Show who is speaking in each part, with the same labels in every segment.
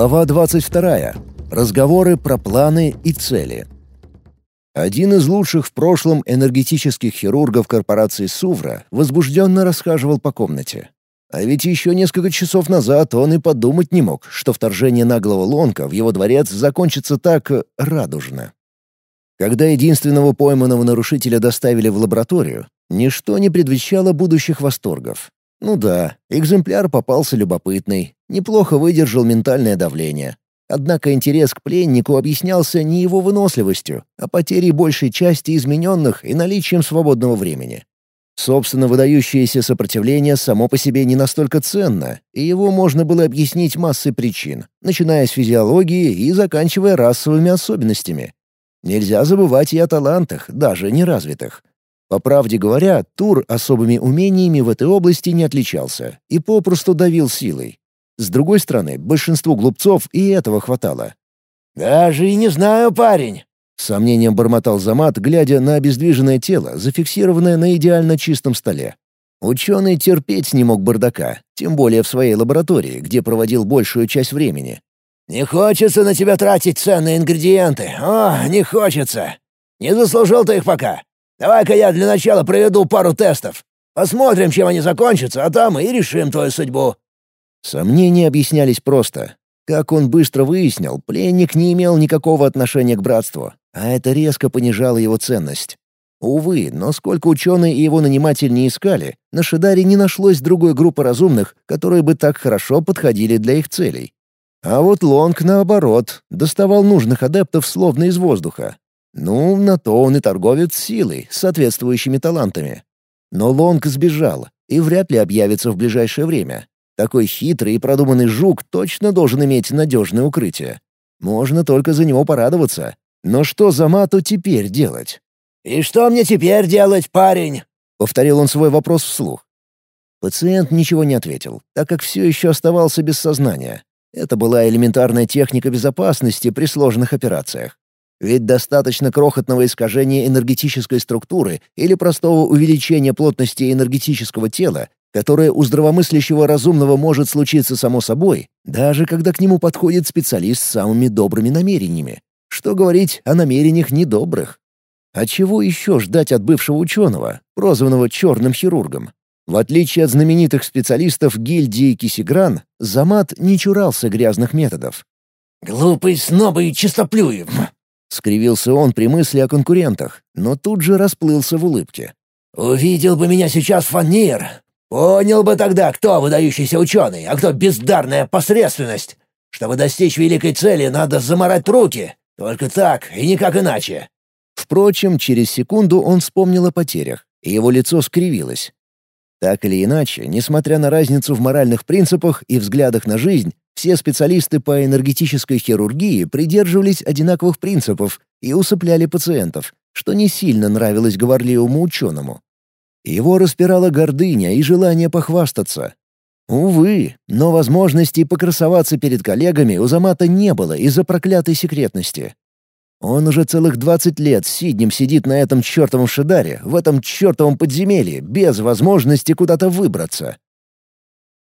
Speaker 1: Глава 22. Разговоры про планы и цели. Один из лучших в прошлом энергетических хирургов корпорации «Сувра» возбужденно расхаживал по комнате. А ведь еще несколько часов назад он и подумать не мог, что вторжение наглого Лонка в его дворец закончится так э, радужно. Когда единственного пойманного нарушителя доставили в лабораторию, ничто не предвещало будущих восторгов. Ну да, экземпляр попался любопытный, неплохо выдержал ментальное давление. Однако интерес к пленнику объяснялся не его выносливостью, а потерей большей части измененных и наличием свободного времени. Собственно, выдающееся сопротивление само по себе не настолько ценно, и его можно было объяснить массой причин, начиная с физиологии и заканчивая расовыми особенностями. Нельзя забывать и о талантах, даже неразвитых. По правде говоря, Тур особыми умениями в этой области не отличался и попросту давил силой. С другой стороны, большинству глупцов и этого хватало.
Speaker 2: «Даже и не знаю, парень!»
Speaker 1: С сомнением бормотал Замат, глядя на обездвиженное тело, зафиксированное на идеально чистом столе. Ученый терпеть не мог бардака, тем более в своей лаборатории, где проводил большую часть времени.
Speaker 2: «Не хочется на тебя тратить ценные ингредиенты. О, не хочется. Не заслужил ты их пока. Давай-ка я для начала проведу пару тестов. Посмотрим, чем они закончатся, а там и решим твою судьбу».
Speaker 1: Сомнения объяснялись просто. Как он быстро выяснил, пленник не имел никакого отношения к братству, а это резко понижало его ценность. Увы, но сколько ученые и его наниматель не искали, на Шидаре не нашлось другой группы разумных, которые бы так хорошо подходили для их целей. А вот Лонг, наоборот, доставал нужных адептов словно из воздуха, ну, на то он и торговец силой, соответствующими талантами. Но Лонг сбежал и вряд ли объявится в ближайшее время. Такой хитрый и продуманный жук точно должен иметь надежное укрытие. Можно только за него порадоваться. Но что за мату теперь делать?
Speaker 2: «И что мне теперь делать, парень?»
Speaker 1: — повторил он свой вопрос вслух. Пациент ничего не ответил, так как все еще оставался без сознания. Это была элементарная техника безопасности при сложных операциях. Ведь достаточно крохотного искажения энергетической структуры или простого увеличения плотности энергетического тела, которое у здравомыслящего разумного может случиться само собой, даже когда к нему подходит специалист с самыми добрыми намерениями. Что говорить о намерениях недобрых? А чего еще ждать от бывшего ученого, прозванного черным хирургом? В отличие от знаменитых специалистов гильдии Кисигран, Замат не чурался грязных методов.
Speaker 2: «Глупый снобы и чистоплюев!»
Speaker 1: Скривился он при мысли о конкурентах, но тут же расплылся в улыбке.
Speaker 2: «Увидел бы меня сейчас Фанир, понял бы тогда, кто выдающийся ученый, а кто бездарная посредственность. Чтобы достичь великой цели, надо заморать руки. Только так и никак иначе».
Speaker 1: Впрочем, через секунду он вспомнил о потерях, и его лицо скривилось. Так или иначе, несмотря на разницу в моральных принципах и взглядах на жизнь, все специалисты по энергетической хирургии придерживались одинаковых принципов и усыпляли пациентов, что не сильно нравилось говорливому ученому. Его распирала гордыня и желание похвастаться. Увы, но возможности покрасоваться перед коллегами у Замата не было из-за проклятой секретности. Он уже целых двадцать лет сиднем сидит на этом чертовом шидаре, в этом чертовом подземелье, без возможности куда-то выбраться.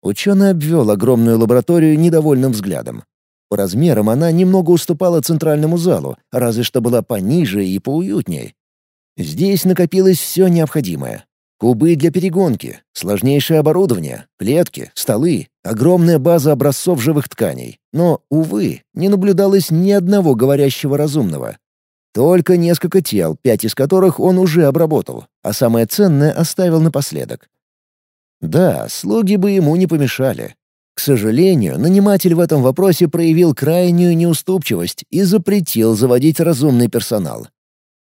Speaker 1: Ученый обвел огромную лабораторию недовольным взглядом. По размерам она немного уступала центральному залу, разве что была пониже и поуютнее. Здесь накопилось все необходимое. Кубы для перегонки, сложнейшее оборудование, клетки, столы, огромная база образцов живых тканей. Но, увы, не наблюдалось ни одного говорящего разумного. Только несколько тел, пять из которых он уже обработал, а самое ценное оставил напоследок. Да, слуги бы ему не помешали. К сожалению, наниматель в этом вопросе проявил крайнюю неуступчивость и запретил заводить разумный персонал.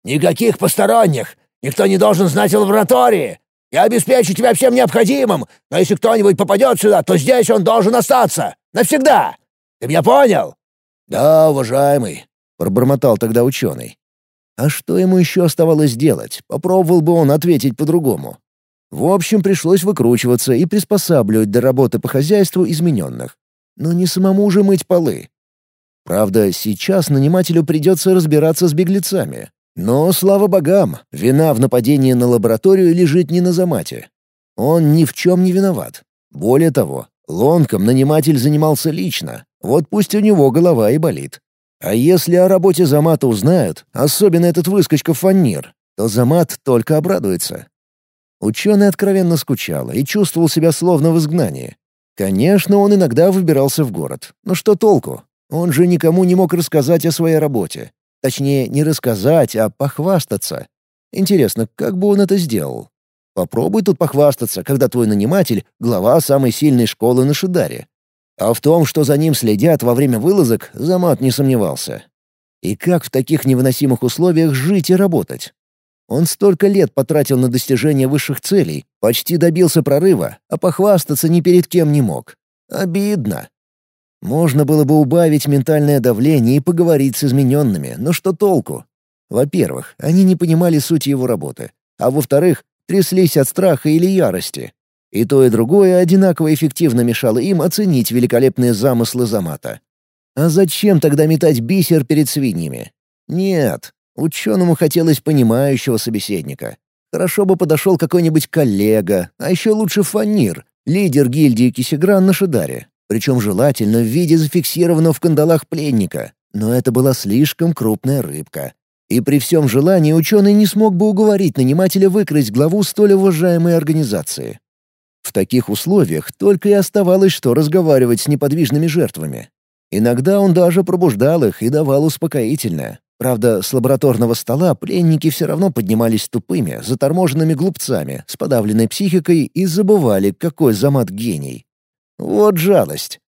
Speaker 2: «Никаких посторонних! Никто не должен знать о лаборатории. Я обеспечу тебя всем необходимым, но если кто-нибудь попадет сюда, то здесь он должен остаться. Навсегда. Ты меня понял?»
Speaker 1: «Да, уважаемый», — пробормотал тогда ученый. А что ему еще оставалось делать? Попробовал бы он ответить по-другому. В общем, пришлось выкручиваться и приспосабливать до работы по хозяйству измененных. Но не самому же мыть полы. Правда, сейчас нанимателю придется разбираться с беглецами. Но, слава богам, вина в нападении на лабораторию лежит не на Замате. Он ни в чем не виноват. Более того, лонком наниматель занимался лично. Вот пусть у него голова и болит. А если о работе Замата узнают, особенно этот выскочка Фаннир, то Замат только обрадуется. Ученый откровенно скучал и чувствовал себя словно в изгнании. Конечно, он иногда выбирался в город. Но что толку? Он же никому не мог рассказать о своей работе. Точнее, не рассказать, а похвастаться. Интересно, как бы он это сделал? Попробуй тут похвастаться, когда твой наниматель — глава самой сильной школы на Шидаре. А в том, что за ним следят во время вылазок, Замат не сомневался. И как в таких невыносимых условиях жить и работать? Он столько лет потратил на достижение высших целей, почти добился прорыва, а похвастаться ни перед кем не мог. Обидно. Можно было бы убавить ментальное давление и поговорить с измененными, но что толку? Во-первых, они не понимали суть его работы, а во-вторых, тряслись от страха или ярости. И то, и другое одинаково эффективно мешало им оценить великолепные замыслы Замата. А зачем тогда метать бисер перед свиньями? Нет, ученому хотелось понимающего собеседника. Хорошо бы подошел какой-нибудь коллега, а еще лучше фанир, лидер гильдии Кисигран на Шидаре. Причем желательно в виде зафиксированного в кандалах пленника. Но это была слишком крупная рыбка. И при всем желании ученый не смог бы уговорить нанимателя выкрасть главу столь уважаемой организации. В таких условиях только и оставалось, что разговаривать с неподвижными жертвами. Иногда он даже пробуждал их и давал успокоительное. Правда, с лабораторного стола пленники все равно поднимались тупыми, заторможенными глупцами, с подавленной психикой и забывали, какой замат гений. Вот жалость.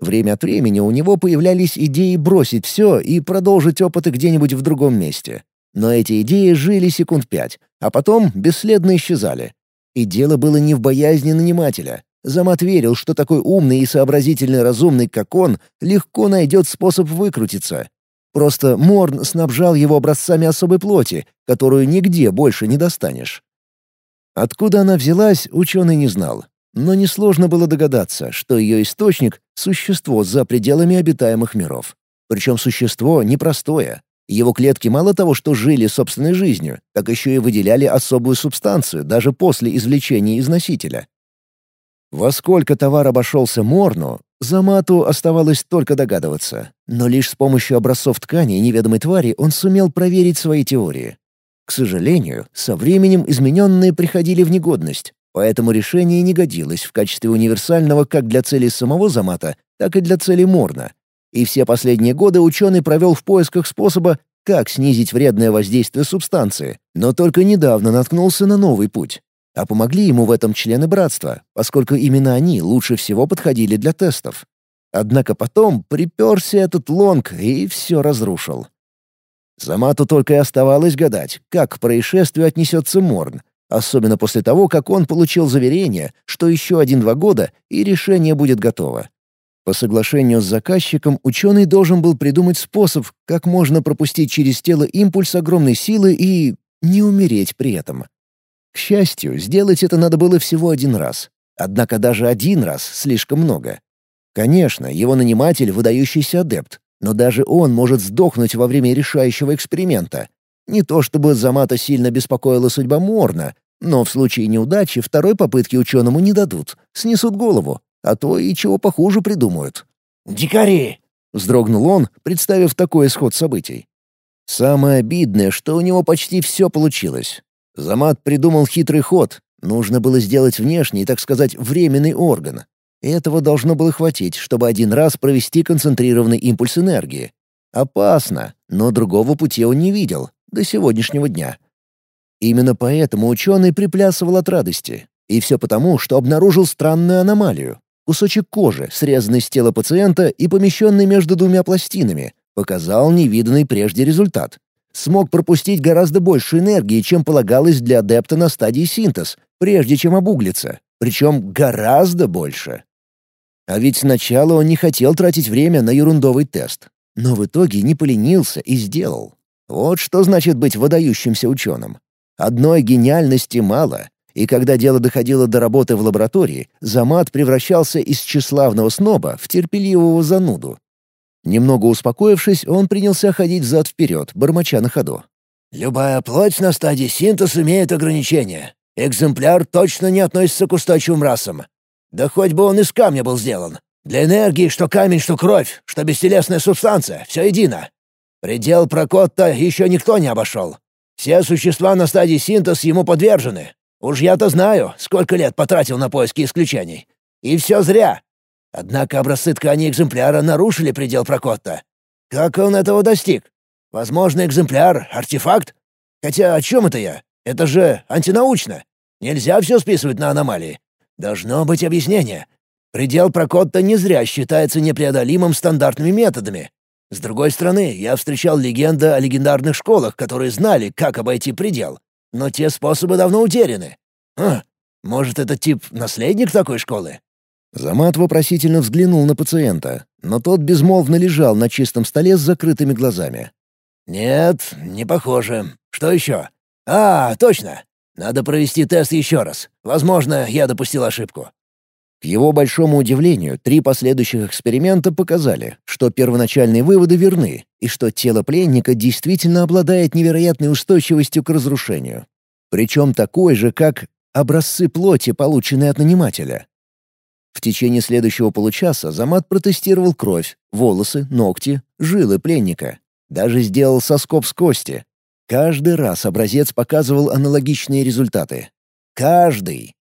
Speaker 1: Время от времени у него появлялись идеи бросить все и продолжить опыты где-нибудь в другом месте. Но эти идеи жили секунд пять, а потом бесследно исчезали. И дело было не в боязни нанимателя. Замат верил, что такой умный и сообразительный разумный, как он, легко найдет способ выкрутиться. Просто Морн снабжал его образцами особой плоти, которую нигде больше не достанешь. Откуда она взялась, ученый не знал. Но несложно было догадаться, что ее источник — существо за пределами обитаемых миров. Причем существо непростое. Его клетки мало того, что жили собственной жизнью, так еще и выделяли особую субстанцию даже после извлечения из носителя. Во сколько товар обошелся Морну, Замату оставалось только догадываться, но лишь с помощью образцов ткани неведомой твари он сумел проверить свои теории. К сожалению, со временем измененные приходили в негодность, Поэтому решение не годилось в качестве универсального как для целей самого Замата, так и для целей Морна. И все последние годы ученый провел в поисках способа, как снизить вредное воздействие субстанции, но только недавно наткнулся на новый путь. А помогли ему в этом члены братства, поскольку именно они лучше всего подходили для тестов. Однако потом приперся этот лонг и все разрушил. Замату только и оставалось гадать, как к происшествию отнесется Морн, Особенно после того, как он получил заверение, что еще один-два года и решение будет готово. По соглашению с заказчиком ученый должен был придумать способ, как можно пропустить через тело импульс огромной силы и не умереть при этом. К счастью, сделать это надо было всего один раз. Однако даже один раз слишком много. Конечно, его наниматель — выдающийся адепт, но даже он может сдохнуть во время решающего эксперимента, не то чтобы Замата сильно беспокоила судьба Морна, но в случае неудачи второй попытки ученому не дадут, снесут голову, а то и чего похуже придумают.
Speaker 2: «Дикари!» — вздрогнул он, представив такой исход событий.
Speaker 1: Самое обидное, что у него почти все получилось. Замат придумал хитрый ход. Нужно было сделать внешний, так сказать, временный орган. Этого должно было хватить, чтобы один раз провести концентрированный импульс энергии. Опасно, но другого пути он не видел до сегодняшнего дня. Именно поэтому ученый приплясывал от радости. И все потому, что обнаружил странную аномалию. Кусочек кожи, срезанный с тела пациента и помещенный между двумя пластинами, показал невиданный прежде результат. Смог пропустить гораздо больше энергии, чем полагалось для адепта на стадии синтез, прежде чем обуглиться. Причем гораздо больше. А ведь сначала он не хотел тратить время на ерундовый тест. Но в итоге не поленился и сделал. Вот что значит быть выдающимся ученым. Одной гениальности мало, и когда дело доходило до работы в лаборатории, Замат превращался из тщеславного сноба в терпеливого зануду. Немного успокоившись, он принялся ходить взад-вперед, бормоча на ходу.
Speaker 2: «Любая плоть на стадии синтез имеет ограничения. Экземпляр точно не относится к устойчивым расам. Да хоть бы он из камня был сделан. Для энергии что камень, что кровь, что бестелесная субстанция, все едино. Предел Прокотта еще никто не обошел. Все существа на стадии синтез ему подвержены. Уж я-то знаю, сколько лет потратил на поиски исключений. И все зря. Однако образцы ткани экземпляра нарушили предел Прокотта. Как он этого достиг? Возможно, экземпляр — артефакт? Хотя о чем это я? Это же антинаучно. Нельзя все списывать на аномалии. Должно быть объяснение. Предел Прокотта не зря считается непреодолимым стандартными методами. С другой стороны, я встречал легенды о легендарных школах, которые знали, как обойти предел. Но те способы давно утеряны. А, может, это тип наследник такой школы?
Speaker 1: Замат вопросительно взглянул на пациента, но тот безмолвно лежал на чистом столе с закрытыми глазами.
Speaker 2: «Нет, не похоже. Что еще? А, точно. Надо провести тест еще раз. Возможно, я допустил ошибку».
Speaker 1: Его большому удивлению, три последующих эксперимента показали, что первоначальные выводы верны и что тело пленника действительно обладает невероятной устойчивостью к разрушению. Причем такой же, как образцы плоти, полученные от нанимателя. В течение следующего получаса Замат протестировал кровь, волосы, ногти, жилы пленника. Даже сделал соскоб с кости. Каждый раз образец показывал аналогичные результаты. Каждый.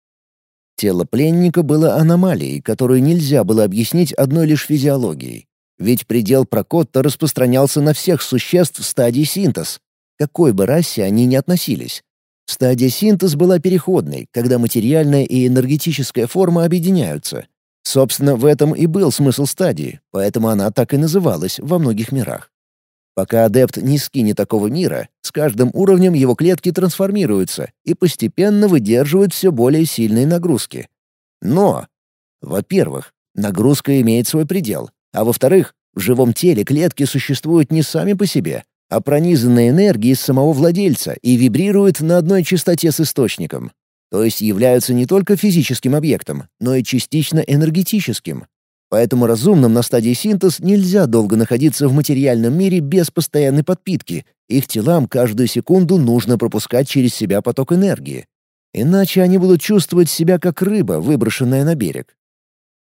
Speaker 1: Тело пленника было аномалией, которую нельзя было объяснить одной лишь физиологией. Ведь предел Прокотта распространялся на всех существ в стадии синтез, какой бы расе они ни относились. Стадия синтез была переходной, когда материальная и энергетическая форма объединяются. Собственно, в этом и был смысл стадии, поэтому она так и называлась во многих мирах. Пока адепт не скинет такого мира, с каждым уровнем его клетки трансформируются и постепенно выдерживают все более сильные нагрузки. Но, во-первых, нагрузка имеет свой предел, а во-вторых, в живом теле клетки существуют не сами по себе, а пронизанные энергией самого владельца и вибрируют на одной частоте с источником. То есть являются не только физическим объектом, но и частично энергетическим, Поэтому разумным на стадии синтез нельзя долго находиться в материальном мире без постоянной подпитки. Их телам каждую секунду нужно пропускать через себя поток энергии. Иначе они будут чувствовать себя как рыба, выброшенная на берег.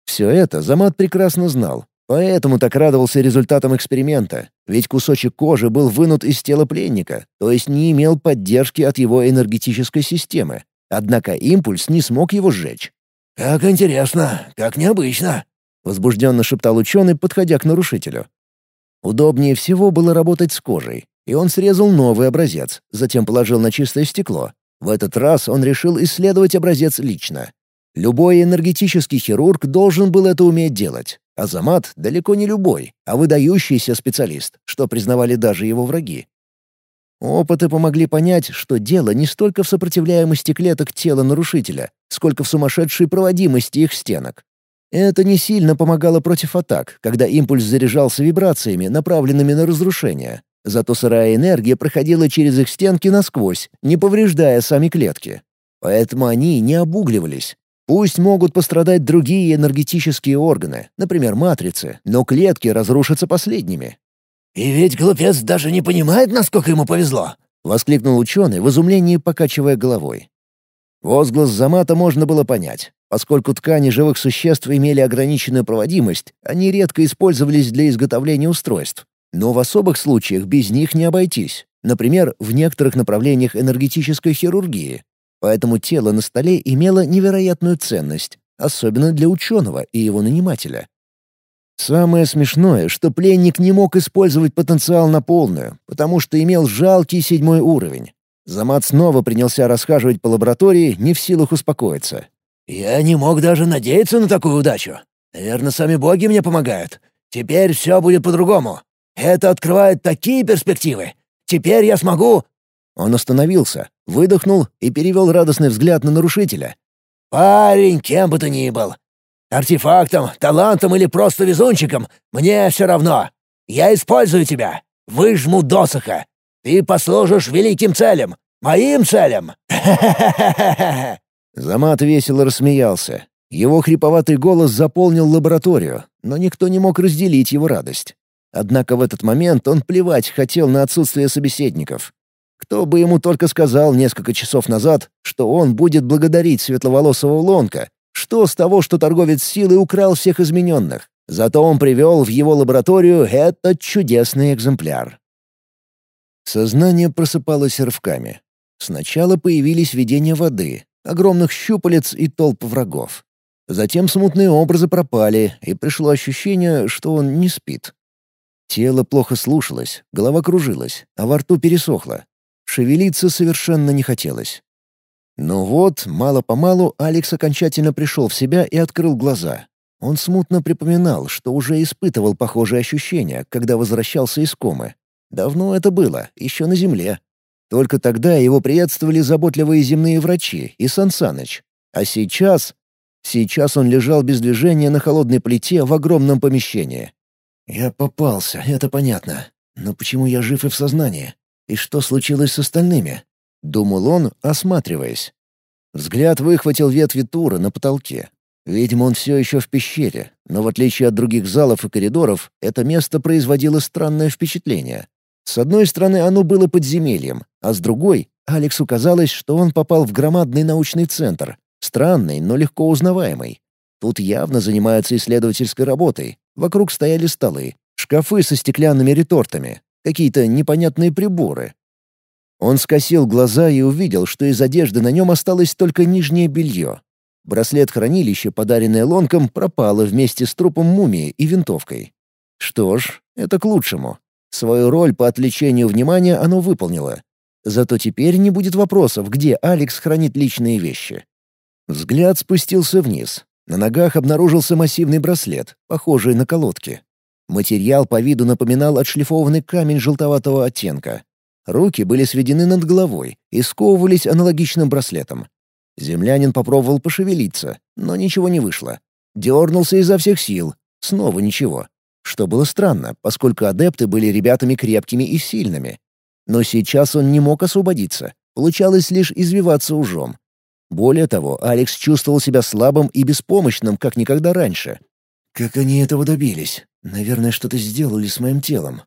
Speaker 1: Все это Замат прекрасно знал, поэтому так радовался результатам эксперимента, ведь кусочек кожи был вынут из тела пленника, то есть не имел поддержки от его энергетической системы. Однако импульс не смог его сжечь.
Speaker 2: «Как интересно, как необычно», —
Speaker 1: возбужденно шептал ученый, подходя к нарушителю. Удобнее всего было работать с кожей, и он срезал новый образец, затем положил на чистое стекло. В этот раз он решил исследовать образец лично. Любой энергетический хирург должен был это уметь делать. Азамат далеко не любой, а выдающийся специалист, что признавали даже его враги. Опыты помогли понять, что дело не столько в сопротивляемости клеток тела нарушителя, сколько в сумасшедшей проводимости их стенок. Это не сильно помогало против атак, когда импульс заряжался вибрациями, направленными на разрушение. Зато сырая энергия проходила через их стенки насквозь, не повреждая сами клетки. Поэтому они не обугливались. Пусть могут пострадать другие энергетические органы, например, матрицы, но клетки разрушатся последними.
Speaker 2: «И ведь глупец даже не понимает, насколько ему повезло!»
Speaker 1: — воскликнул ученый в изумлении, покачивая головой. Возглас Замата можно было понять. Поскольку ткани живых существ имели ограниченную проводимость, они редко использовались для изготовления устройств. Но в особых случаях без них не обойтись. Например, в некоторых направлениях энергетической хирургии. Поэтому тело на столе имело невероятную ценность, особенно для ученого и его нанимателя. Самое смешное, что пленник не мог использовать потенциал на полную, потому что имел жалкий седьмой уровень. Замат снова принялся расхаживать по лаборатории, не в силах успокоиться.
Speaker 2: «Я не мог даже надеяться на такую удачу. Наверное, сами боги мне помогают. Теперь все будет по-другому. Это открывает такие перспективы. Теперь я смогу...»
Speaker 1: Он остановился, выдохнул и перевел радостный взгляд на нарушителя.
Speaker 2: «Парень, кем бы ты ни был. Артефактом, талантом или просто везунчиком, мне все равно. Я использую тебя. Выжму досуха. Ты послужишь великим целям. Моим целям.
Speaker 1: Замат весело рассмеялся. Его хриповатый голос заполнил лабораторию, но никто не мог разделить его радость. Однако в этот момент он плевать хотел на отсутствие собеседников. Кто бы ему только сказал несколько часов назад, что он будет благодарить светловолосого Лонка, Что с того, что торговец силой украл всех измененных? Зато он привел в его лабораторию этот чудесный экземпляр. Сознание просыпалось рывками. Сначала появились видения воды, огромных щупалец и толп врагов. Затем смутные образы пропали, и пришло ощущение, что он не спит. Тело плохо слушалось, голова кружилась, а во рту пересохло. Шевелиться совершенно не хотелось. Но вот, мало-помалу, Алекс окончательно пришел в себя и открыл глаза. Он смутно припоминал, что уже испытывал похожие ощущения, когда возвращался из комы. Давно это было, еще на земле. Только тогда его приветствовали заботливые земные врачи и Сансаныч. А сейчас... Сейчас он лежал без движения на холодной плите в огромном помещении. «Я попался, это понятно. Но почему я жив и в сознании? И что случилось с остальными?» — думал он, осматриваясь. Взгляд выхватил ветви тура на потолке. Видимо, он все еще в пещере, но в отличие от других залов и коридоров, это место производило странное впечатление. С одной стороны, оно было подземельем, а с другой — Алексу казалось, что он попал в громадный научный центр, странный, но легко узнаваемый. Тут явно занимаются исследовательской работой. Вокруг стояли столы, шкафы со стеклянными ретортами, какие-то непонятные приборы. Он скосил глаза и увидел, что из одежды на нем осталось только нижнее белье. Браслет хранилища, подаренный Лонком, пропало вместе с трупом мумии и винтовкой. Что ж, это к лучшему. Свою роль по отвлечению внимания оно выполнило. Зато теперь не будет вопросов, где Алекс хранит личные вещи. Взгляд спустился вниз. На ногах обнаружился массивный браслет, похожий на колодки. Материал по виду напоминал отшлифованный камень желтоватого оттенка. Руки были сведены над головой и сковывались аналогичным браслетом. Землянин попробовал пошевелиться, но ничего не вышло. Дернулся изо всех сил. Снова ничего. Что было странно, поскольку адепты были ребятами крепкими и сильными. Но сейчас он не мог освободиться. Получалось лишь извиваться ужом. Более того, Алекс чувствовал себя слабым и беспомощным, как никогда раньше. «Как они этого добились? Наверное, что-то сделали с моим телом».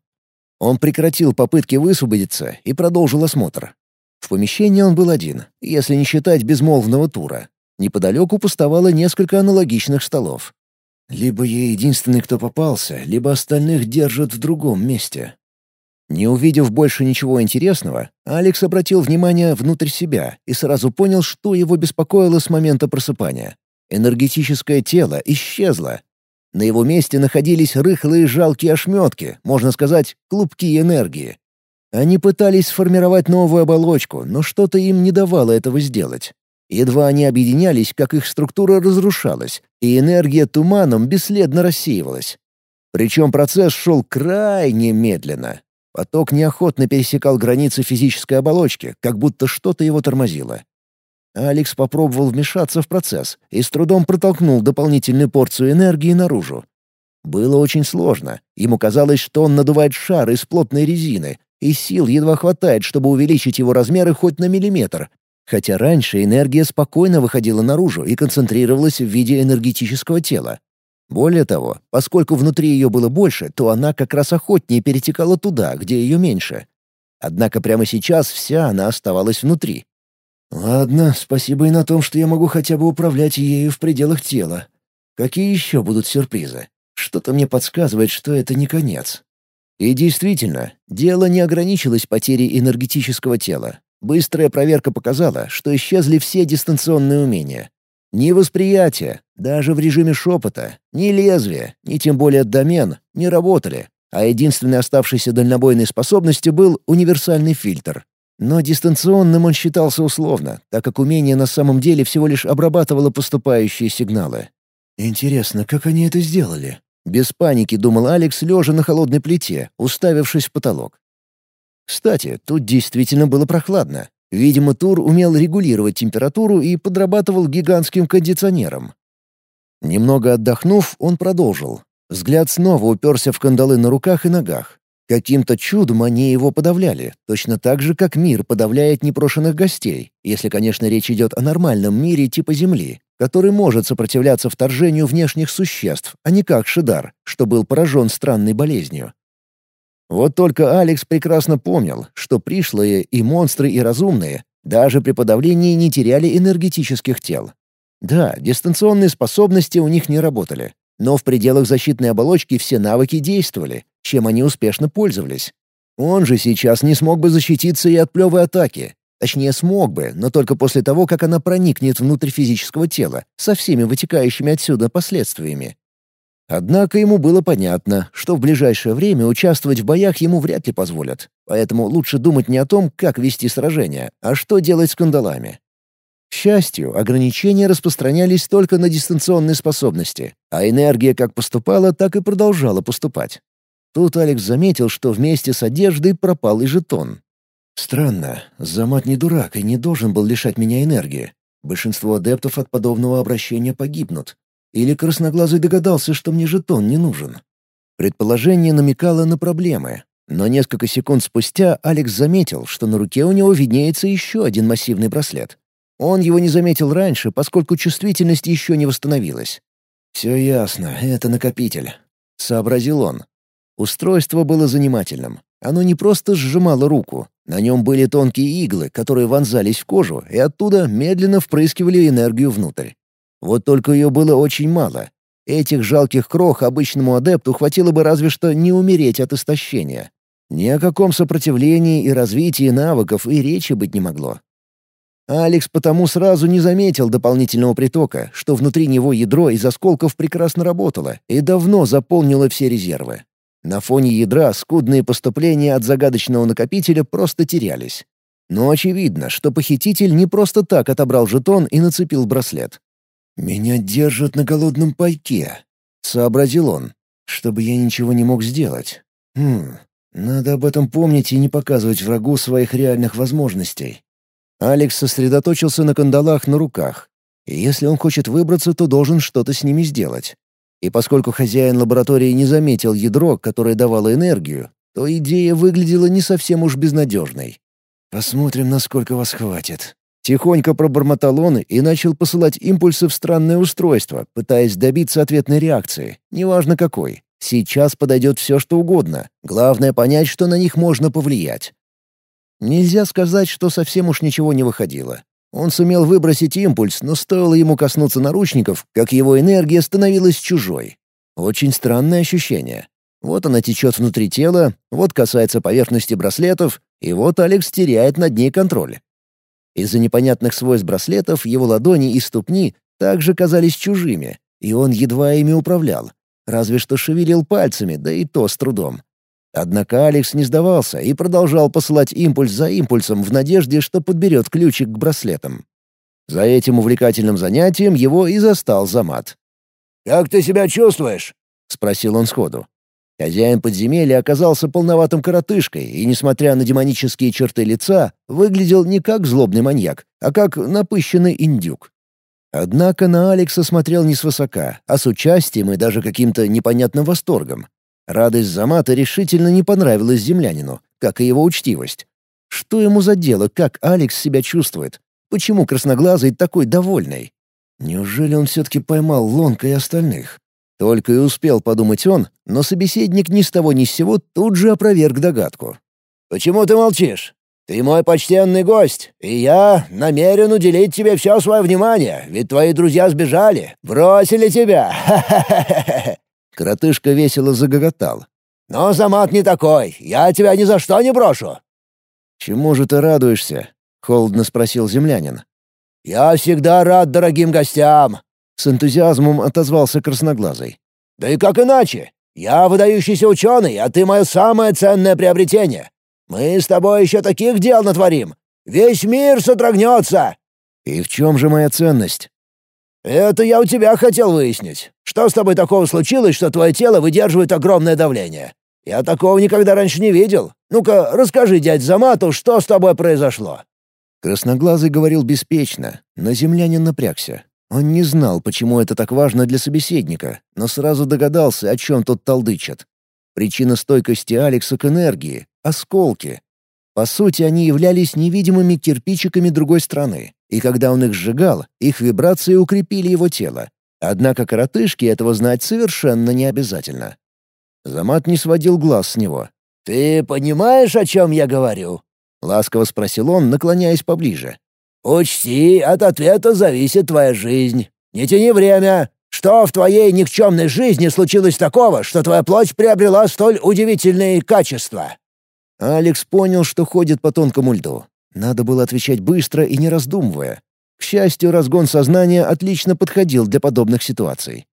Speaker 1: Он прекратил попытки высвободиться и продолжил осмотр. В помещении он был один, если не считать безмолвного тура. Неподалеку пустовало несколько аналогичных столов. Либо я единственный, кто попался, либо остальных держат в другом месте. Не увидев больше ничего интересного, Алекс обратил внимание внутрь себя и сразу понял, что его беспокоило с момента просыпания. Энергетическое тело исчезло. На его месте находились рыхлые жалкие ошметки, можно сказать, клубки энергии. Они пытались сформировать новую оболочку, но что-то им не давало этого сделать. Едва они объединялись, как их структура разрушалась, и энергия туманом бесследно рассеивалась. Причем процесс шел крайне медленно. Поток неохотно пересекал границы физической оболочки, как будто что-то его тормозило. Алекс попробовал вмешаться в процесс и с трудом протолкнул дополнительную порцию энергии наружу. Было очень сложно. Ему казалось, что он надувает шар из плотной резины, и сил едва хватает, чтобы увеличить его размеры хоть на миллиметр, Хотя раньше энергия спокойно выходила наружу и концентрировалась в виде энергетического тела. Более того, поскольку внутри ее было больше, то она как раз охотнее перетекала туда, где ее меньше. Однако прямо сейчас вся она оставалась внутри. «Ладно, спасибо и на том, что я могу хотя бы управлять ею в пределах тела. Какие еще будут сюрпризы? Что-то мне подсказывает, что это не конец». И действительно, дело не ограничилось потерей энергетического тела. Быстрая проверка показала, что исчезли все дистанционные умения. Ни восприятие, даже в режиме шепота, ни лезвие, ни тем более домен не работали, а единственной оставшейся дальнобойной способностью был универсальный фильтр. Но дистанционным он считался условно, так как умение на самом деле всего лишь обрабатывало поступающие сигналы. «Интересно, как они это сделали?» Без паники думал Алекс, лежа на холодной плите, уставившись в потолок. Кстати, тут действительно было прохладно. Видимо, Тур умел регулировать температуру и подрабатывал гигантским кондиционером. Немного отдохнув, он продолжил. Взгляд снова уперся в кандалы на руках и ногах. Каким-то чудом они его подавляли, точно так же, как мир подавляет непрошенных гостей, если, конечно, речь идет о нормальном мире типа Земли, который может сопротивляться вторжению внешних существ, а не как Шидар, что был поражен странной болезнью. Вот только Алекс прекрасно помнил, что пришлые и монстры и разумные даже при подавлении не теряли энергетических тел. Да, дистанционные способности у них не работали, но в пределах защитной оболочки все навыки действовали, чем они успешно пользовались. Он же сейчас не смог бы защититься и от плевой атаки. Точнее, смог бы, но только после того, как она проникнет внутрь физического тела, со всеми вытекающими отсюда последствиями. Однако ему было понятно, что в ближайшее время участвовать в боях ему вряд ли позволят, поэтому лучше думать не о том, как вести сражение, а что делать с кандалами. К счастью, ограничения распространялись только на дистанционные способности, а энергия как поступала, так и продолжала поступать. Тут Алекс заметил, что вместе с одеждой пропал и жетон. Странно, Замат не дурак и не должен был лишать меня энергии. Большинство адептов от подобного обращения погибнут. Или Красноглазый догадался, что мне жетон не нужен. Предположение намекало на проблемы, но несколько секунд спустя Алекс заметил, что на руке у него виднеется еще один массивный браслет. Он его не заметил раньше, поскольку чувствительность еще не восстановилась. «Все ясно, это накопитель», — сообразил он. Устройство было занимательным. Оно не просто сжимало руку. На нем были тонкие иглы, которые вонзались в кожу, и оттуда медленно впрыскивали энергию внутрь. Вот только ее было очень мало. Этих жалких крох обычному адепту хватило бы разве что не умереть от истощения. Ни о каком сопротивлении и развитии навыков и речи быть не могло. Алекс потому сразу не заметил дополнительного притока, что внутри него ядро из осколков прекрасно работало и давно заполнило все резервы. На фоне ядра скудные поступления от загадочного накопителя просто терялись. Но очевидно, что похититель не просто так отобрал жетон и нацепил браслет. «Меня держат на голодном пайке», — сообразил он, — «чтобы я ничего не мог сделать. Хм, надо об этом помнить и не показывать врагу своих реальных возможностей. Алекс сосредоточился на кандалах на руках. И если он хочет выбраться, то должен что-то с ними сделать. И поскольку хозяин лаборатории не заметил ядро, которое давало энергию, то идея выглядела не совсем уж безнадежной. «Посмотрим, насколько вас хватит». Тихонько пробормотал он и начал посылать импульсы в странное устройство, пытаясь добиться ответной реакции, неважно какой. Сейчас подойдет все, что угодно. Главное — понять, что на них можно повлиять. Нельзя сказать, что совсем уж ничего не выходило. Он сумел выбросить импульс, но стоило ему коснуться наручников, как его энергия становилась чужой. Очень странное ощущение. Вот она течет внутри тела, вот касается поверхности браслетов, и вот Алекс теряет над ней контроль. Из-за непонятных свойств браслетов его ладони и ступни также казались чужими, и он едва ими управлял. Разве что шевелил пальцами, да и то с трудом. Однако Алекс не сдавался и продолжал посылать импульс за импульсом в надежде, что подберет ключик к браслетам. За этим увлекательным занятием его и застал Замат.
Speaker 2: «Как ты себя чувствуешь?»
Speaker 1: — спросил он сходу. Хозяин подземелья оказался полноватым коротышкой и, несмотря на демонические черты лица, выглядел не как злобный маньяк, а как напыщенный индюк. Однако на Алекса смотрел не свысока, а с участием и даже каким-то непонятным восторгом. Радость Замата решительно не понравилась землянину, как и его учтивость. Что ему за дело, как Алекс себя чувствует? Почему красноглазый такой довольный? Неужели он все-таки поймал Лонка и остальных? Только и успел подумать он, но собеседник ни с того ни с сего тут же опроверг догадку.
Speaker 2: «Почему ты молчишь? Ты мой почтенный гость, и я намерен уделить тебе все свое внимание, ведь твои друзья сбежали, бросили тебя. Ха-ха-ха-ха!»
Speaker 1: Коротышка весело загоготал.
Speaker 2: «Но Замат не такой. Я тебя ни за что не брошу».
Speaker 1: «Чему же ты радуешься?» — холодно спросил землянин.
Speaker 2: «Я всегда рад дорогим гостям», —
Speaker 1: с энтузиазмом отозвался красноглазый.
Speaker 2: «Да и как иначе? Я выдающийся ученый, а ты мое самое ценное приобретение. Мы с тобой еще таких дел натворим. Весь мир содрогнется».
Speaker 1: «И в чем же моя ценность?»
Speaker 2: «Это я у тебя хотел выяснить. Что с тобой такого случилось, что твое тело выдерживает огромное давление? Я такого никогда раньше не видел. Ну-ка, расскажи дядь Замату, что с тобой произошло».
Speaker 1: Красноглазый говорил беспечно, но землянин напрягся. Он не знал, почему это так важно для собеседника, но сразу догадался, о чем тот толдычит. Причина стойкости Алекса к энергии — осколки. По сути, они являлись невидимыми кирпичиками другой страны и когда он их сжигал, их вибрации укрепили его тело. Однако коротышке этого знать совершенно не обязательно. Замат не сводил глаз с него.
Speaker 2: «Ты понимаешь, о чем я говорю?»
Speaker 1: — ласково спросил он, наклоняясь поближе.
Speaker 2: Учти, от ответа зависит твоя жизнь. Не тяни время. Что в твоей никчемной жизни случилось такого, что твоя плоть приобрела столь удивительные качества?»
Speaker 1: Алекс понял, что ходит по тонкому льду. Надо было отвечать быстро и не раздумывая. К счастью, разгон сознания отлично подходил для подобных ситуаций.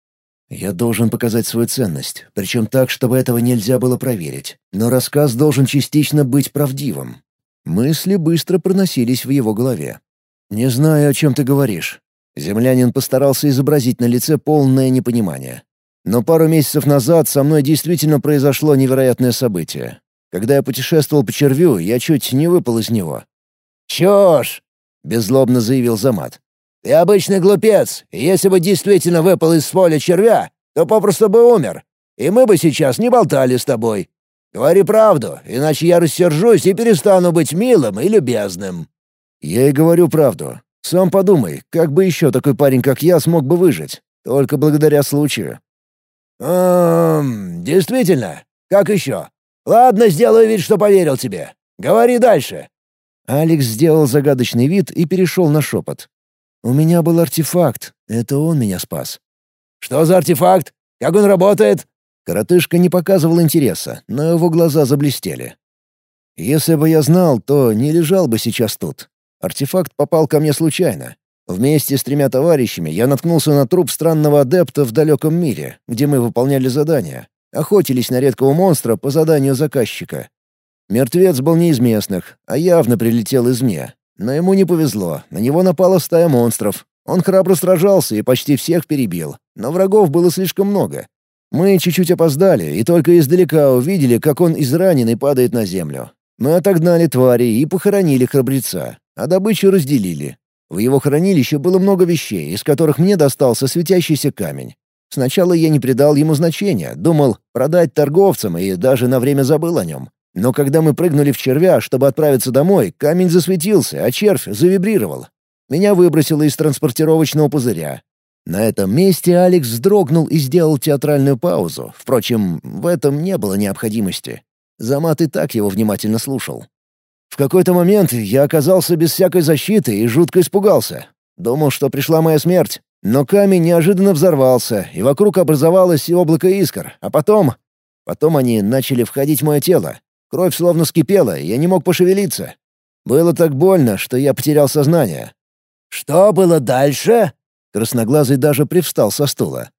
Speaker 1: Я должен показать свою ценность, причем так, чтобы этого нельзя было проверить. Но рассказ должен частично быть правдивым. Мысли быстро проносились в его голове. «Не знаю, о чем ты говоришь». Землянин постарался изобразить на лице полное непонимание. Но пару месяцев назад со мной действительно произошло невероятное событие. Когда я путешествовал по червю, я чуть не выпал из него.
Speaker 2: «Чушь!»
Speaker 1: — беззлобно заявил Замат.
Speaker 2: «Ты обычный глупец, и если бы действительно выпал из поля червя, то попросту бы умер, и мы бы сейчас не болтали с тобой. Говори правду, иначе я рассержусь и перестану быть милым и любезным».
Speaker 1: «Я и говорю правду. Сам подумай, как бы еще такой парень, как я, смог бы выжить? Только благодаря случаю».
Speaker 2: «Эм, действительно, как еще? Ладно, сделаю вид, что поверил тебе. Говори дальше».
Speaker 1: Алекс сделал загадочный вид и перешел на шепот. «У меня был артефакт. Это он меня спас».
Speaker 2: «Что за артефакт? Как он работает?»
Speaker 1: Коротышка не показывал интереса, но его глаза заблестели. «Если бы я знал, то не лежал бы сейчас тут. Артефакт попал ко мне случайно. Вместе с тремя товарищами я наткнулся на труп странного адепта в далеком мире, где мы выполняли задания. Охотились на редкого монстра по заданию заказчика. Мертвец был не из местных, а явно прилетел извне. Но ему не повезло, на него напала стая монстров. Он храбро сражался и почти всех перебил, но врагов было слишком много. Мы чуть-чуть опоздали и только издалека увидели, как он израненный падает на землю. Мы отогнали твари и похоронили храбреца, а добычу разделили. В его хранилище было много вещей, из которых мне достался светящийся камень. Сначала я не придал ему значения, думал продать торговцам и даже на время забыл о нем. Но когда мы прыгнули в червя, чтобы отправиться домой, камень засветился, а червь завибрировал. Меня выбросило из транспортировочного пузыря. На этом месте Алекс вздрогнул и сделал театральную паузу. Впрочем, в этом не было необходимости. Замат и так его внимательно слушал. В какой-то момент я оказался без всякой защиты и жутко испугался. Думал, что пришла моя смерть. Но камень неожиданно взорвался, и вокруг образовалось облако искр. А потом... Потом они начали входить в мое тело. Кровь словно скипела, и я не мог пошевелиться. Было так больно, что я потерял сознание.
Speaker 2: «Что было дальше?»
Speaker 1: Красноглазый даже привстал со стула.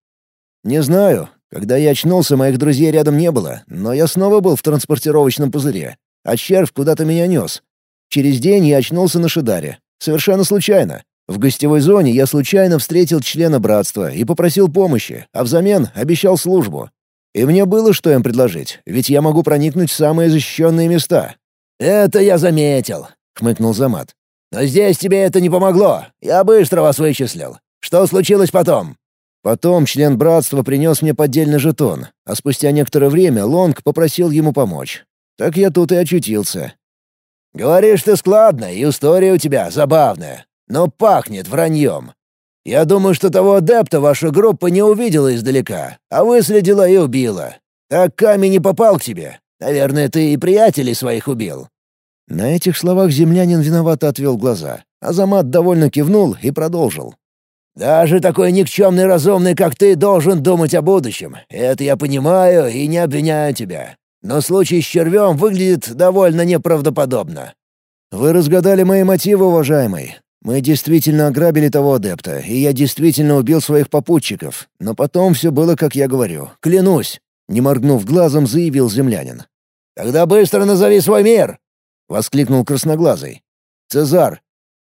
Speaker 1: «Не знаю. Когда я очнулся, моих друзей рядом не было, но я снова был в транспортировочном пузыре, а червь куда-то меня нес. Через день я очнулся на Шидаре. Совершенно случайно. В гостевой зоне я случайно встретил члена братства и попросил помощи, а взамен обещал службу. И мне было что им предложить, ведь я могу проникнуть в самые защищенные места.
Speaker 2: «Это я заметил», — хмыкнул Замат. «Но здесь тебе это не помогло. Я быстро вас вычислил. Что случилось потом?»
Speaker 1: Потом член братства принес мне поддельный жетон, а спустя некоторое время Лонг попросил ему помочь. Так я тут и очутился.
Speaker 2: «Говоришь ты складно, и история у тебя забавная, но пахнет враньем. Я думаю, что того адепта ваша группа не увидела издалека, а выследила и убила. Так камень не попал к тебе. Наверное, ты и приятелей своих убил».
Speaker 1: На этих словах землянин виновато отвел глаза. Азамат довольно кивнул и продолжил.
Speaker 2: Даже такой никчемный разумный, как ты, должен думать о будущем. Это я понимаю и не обвиняю тебя. Но случай с червем выглядит довольно неправдоподобно».
Speaker 1: «Вы разгадали мои мотивы, уважаемый. Мы действительно ограбили того адепта, и я действительно убил своих попутчиков. Но потом все было, как я говорю. Клянусь!» Не моргнув глазом, заявил землянин.
Speaker 2: «Тогда быстро назови свой мир!»
Speaker 1: — воскликнул красноглазый. «Цезар».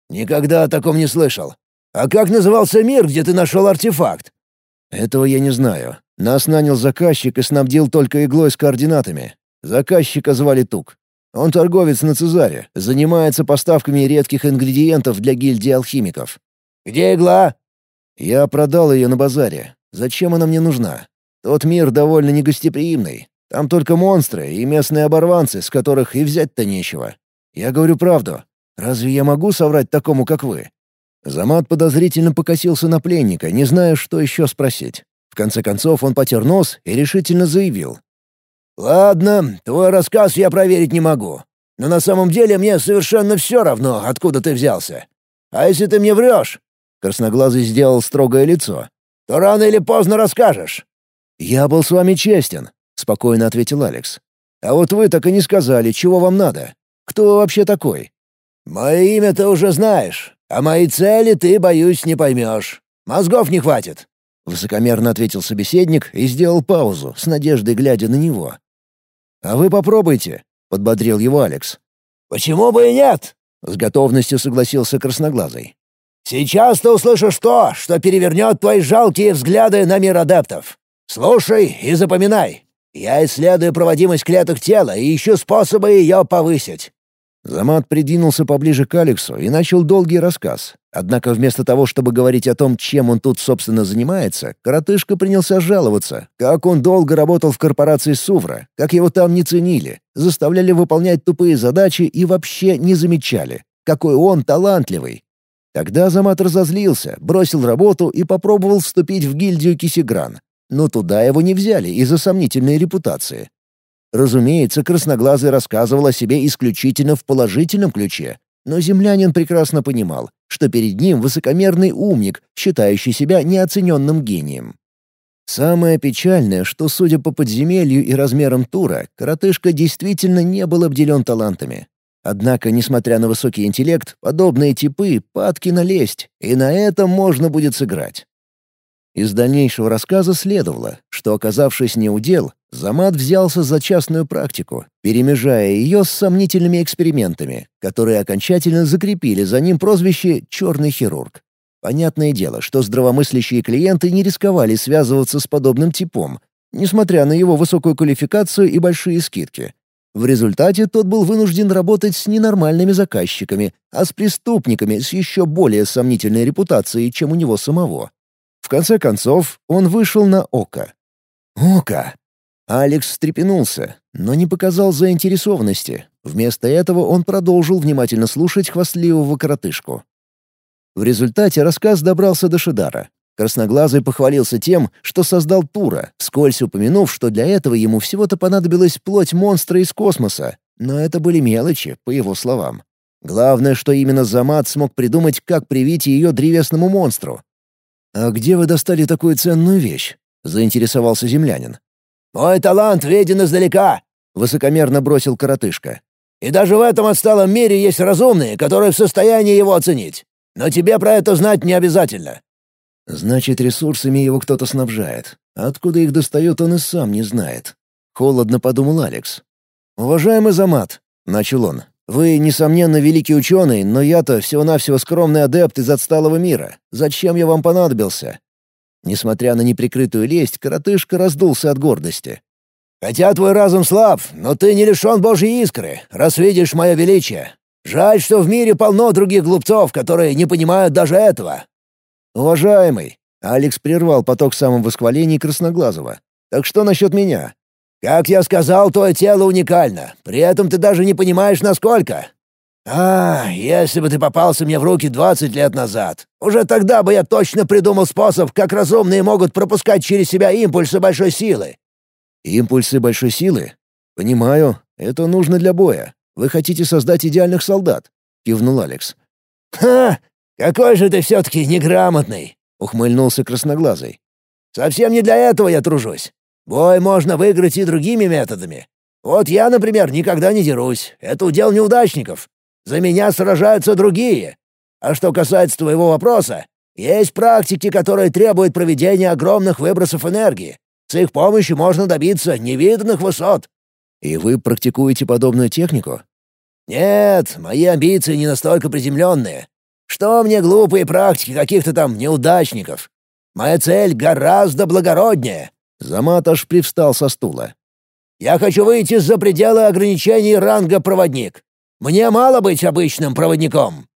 Speaker 2: «Никогда о таком не слышал. «А как назывался мир, где ты нашел артефакт?»
Speaker 1: «Этого я не знаю. Нас нанял заказчик и снабдил только иглой с координатами. Заказчика звали Тук. Он торговец на Цезаре, занимается поставками редких ингредиентов для гильдии алхимиков».
Speaker 2: «Где игла?»
Speaker 1: «Я продал ее на базаре. Зачем она мне нужна? Тот мир довольно негостеприимный. Там только монстры и местные оборванцы, с которых и взять-то нечего. Я говорю правду. Разве я могу соврать такому, как вы? Замат подозрительно покосился на пленника, не зная, что еще спросить. В конце концов он потер нос и решительно заявил.
Speaker 2: «Ладно, твой рассказ я проверить не могу. Но на самом деле мне совершенно все равно, откуда ты взялся. А если ты мне врешь?»
Speaker 1: Красноглазый сделал строгое лицо.
Speaker 2: «То рано или поздно расскажешь».
Speaker 1: «Я был с вами честен», — спокойно ответил Алекс. «А вот вы так и не сказали, чего вам надо. Кто вы вообще такой?»
Speaker 2: «Мое имя ты уже знаешь, а мои цели ты, боюсь, не поймешь. Мозгов не хватит».
Speaker 1: Высокомерно ответил собеседник и сделал паузу, с надеждой глядя на него. «А вы попробуйте», — подбодрил его Алекс.
Speaker 2: «Почему бы и нет?»
Speaker 1: — с готовностью согласился Красноглазый.
Speaker 2: «Сейчас ты услышишь то, что перевернет твои жалкие взгляды на мир адептов. Слушай и запоминай. Я исследую проводимость клеток тела и ищу способы ее повысить.
Speaker 1: Замат придвинулся поближе к Алексу и начал долгий рассказ. Однако вместо того, чтобы говорить о том, чем он тут, собственно, занимается, коротышка принялся жаловаться, как он долго работал в корпорации Сувра, как его там не ценили, заставляли выполнять тупые задачи и вообще не замечали, какой он талантливый. Тогда Замат разозлился, бросил работу и попробовал вступить в гильдию Кисигран. Но туда его не взяли из-за сомнительной репутации. Разумеется, Красноглазый рассказывал о себе исключительно в положительном ключе, но землянин прекрасно понимал, что перед ним высокомерный умник, считающий себя неоцененным гением. Самое печальное, что, судя по подземелью и размерам тура, коротышка действительно не был обделен талантами. Однако, несмотря на высокий интеллект, подобные типы — падки налезть, и на этом можно будет сыграть. Из дальнейшего рассказа следовало, что, оказавшись неудел, Замат взялся за частную практику, перемежая ее с сомнительными экспериментами, которые окончательно закрепили за ним прозвище «черный хирург». Понятное дело, что здравомыслящие клиенты не рисковали связываться с подобным типом, несмотря на его высокую квалификацию и большие скидки. В результате тот был вынужден работать с ненормальными заказчиками, а с преступниками с еще более сомнительной репутацией, чем у него самого. В конце концов, он вышел на Ока. Ока! Алекс встрепенулся, но не показал заинтересованности. Вместо этого он продолжил внимательно слушать хвастливого коротышку. В результате рассказ добрался до Шидара. Красноглазый похвалился тем, что создал Тура, вскользь упомянув, что для этого ему всего-то понадобилась плоть монстра из космоса. Но это были мелочи, по его словам. Главное, что именно Замат смог придумать, как привить ее древесному монстру. «А где вы достали такую ценную вещь?» — заинтересовался землянин.
Speaker 2: «Мой талант виден издалека», — высокомерно бросил коротышка. «И даже в этом отсталом мире есть разумные, которые в состоянии его оценить. Но тебе про это знать не обязательно».
Speaker 1: «Значит, ресурсами его кто-то снабжает. Откуда их достает, он и сам не знает». Холодно подумал Алекс. «Уважаемый Замат», — начал он, вы, несомненно, великий ученый, но я-то всего-навсего скромный адепт из отсталого мира. Зачем я вам понадобился?» Несмотря на неприкрытую лесть, коротышка раздулся от гордости.
Speaker 2: «Хотя твой разум слаб, но ты не лишен Божьей искры, раз видишь мое величие. Жаль, что в мире полно других глупцов, которые не понимают даже этого».
Speaker 1: «Уважаемый!» — Алекс прервал поток самовосхвалений Красноглазого. «Так что насчет меня?
Speaker 2: Как я сказал, твое тело уникально. При этом ты даже не понимаешь, насколько. А, если бы ты попался мне в руки двадцать лет назад. Уже тогда бы я точно придумал способ, как разумные могут пропускать через себя импульсы большой силы.
Speaker 1: Импульсы большой силы? Понимаю, это нужно для боя. Вы хотите создать идеальных солдат, кивнул Алекс.
Speaker 2: Ха! Какой же ты все-таки неграмотный, ухмыльнулся красноглазый. Совсем не для этого я тружусь. Бой можно выиграть и другими методами. Вот я, например, никогда не дерусь. Это удел неудачников. За меня сражаются другие. А что касается твоего вопроса, есть практики, которые требуют проведения огромных выбросов энергии. С их помощью можно добиться невиданных высот».
Speaker 1: «И вы практикуете подобную технику?»
Speaker 2: «Нет, мои амбиции не настолько приземленные. Что мне глупые практики каких-то там неудачников? Моя цель гораздо благороднее.
Speaker 1: Замат аж привстал со стула.
Speaker 2: «Я хочу выйти за пределы ограничений ранга проводник. Мне мало быть обычным проводником».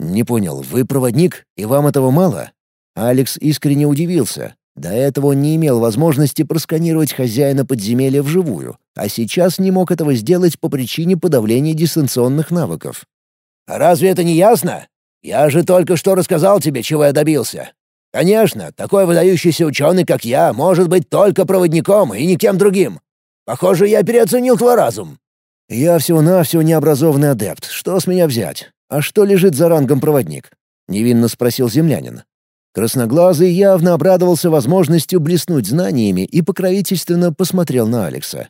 Speaker 1: «Не понял, вы проводник, и вам этого мало?» Алекс искренне удивился. До этого он не имел возможности просканировать хозяина подземелья вживую, а сейчас не мог этого сделать по причине подавления дистанционных навыков.
Speaker 2: «Разве это не ясно? Я же только что рассказал тебе, чего я добился. Конечно, такой выдающийся ученый, как я, может быть только проводником и никем другим. Похоже, я переоценил твой разум».
Speaker 1: «Я всего-навсего необразованный адепт. Что с меня взять? А что лежит за рангом проводник?» — невинно спросил землянин. Красноглазый явно обрадовался возможностью блеснуть знаниями и покровительственно посмотрел на Алекса.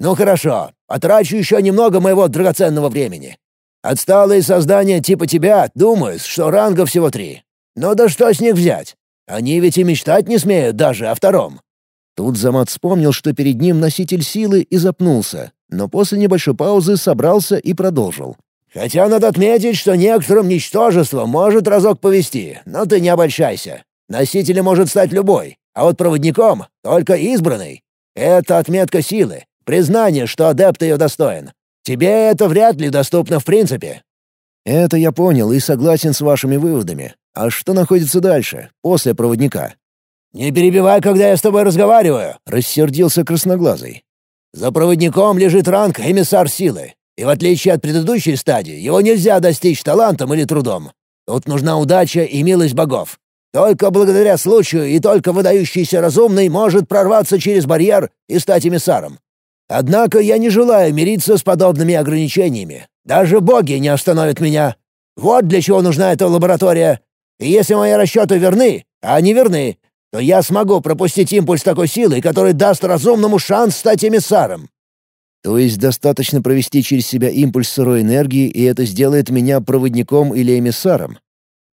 Speaker 2: «Ну хорошо, потрачу еще немного моего драгоценного времени. Отсталые создания типа тебя думают, что ранга всего три. Но да что с них взять? Они ведь и мечтать не смеют даже о втором».
Speaker 1: Тут Замат вспомнил, что перед ним носитель силы, и запнулся, но после небольшой паузы собрался и продолжил.
Speaker 2: Хотя надо отметить, что некоторым ничтожеством может разок повести, но ты не обольщайся. Носителем может стать любой, а вот проводником — только избранный. Это отметка силы, признание, что адепт ее достоин. Тебе это вряд ли доступно в принципе».
Speaker 1: «Это я понял и согласен с вашими выводами. А что находится дальше, после проводника?»
Speaker 2: «Не перебивай, когда я с тобой разговариваю», —
Speaker 1: рассердился красноглазый.
Speaker 2: «За проводником лежит ранг эмиссар силы. И в отличие от предыдущей стадии, его нельзя достичь талантом или трудом. Тут нужна удача и милость богов. Только благодаря случаю и только выдающийся разумный может прорваться через барьер и стать эмиссаром. Однако я не желаю мириться с подобными ограничениями. Даже боги не остановят меня. Вот для чего нужна эта лаборатория. И если мои расчеты верны, а они верны, то я смогу пропустить импульс такой силы, который даст разумному шанс стать эмиссаром.
Speaker 1: То есть достаточно провести через себя импульс сырой энергии, и это сделает меня проводником или эмиссаром?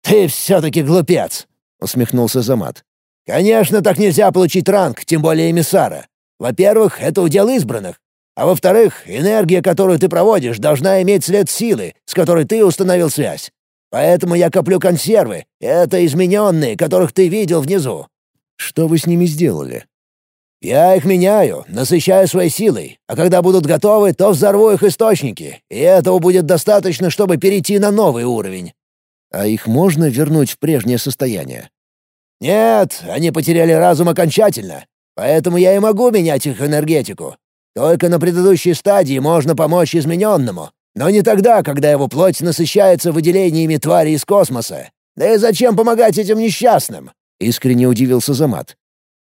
Speaker 2: «Ты все-таки глупец!» — усмехнулся Замат. «Конечно, так нельзя получить ранг, тем более эмиссара. Во-первых, это удел избранных. А во-вторых, энергия, которую ты проводишь, должна иметь след силы, с которой ты установил связь. Поэтому я коплю консервы. Это измененные, которых ты видел внизу».
Speaker 1: «Что вы с ними сделали?»
Speaker 2: Я их меняю, насыщаю своей силой, а когда будут готовы, то взорву их источники, и этого будет достаточно, чтобы перейти на новый уровень».
Speaker 1: «А их можно вернуть в прежнее состояние?»
Speaker 2: «Нет, они потеряли разум окончательно, поэтому я и могу менять их энергетику. Только на предыдущей стадии можно помочь измененному, но не тогда, когда его плоть насыщается выделениями тварей из космоса. Да и зачем помогать этим несчастным?» — искренне удивился Замат.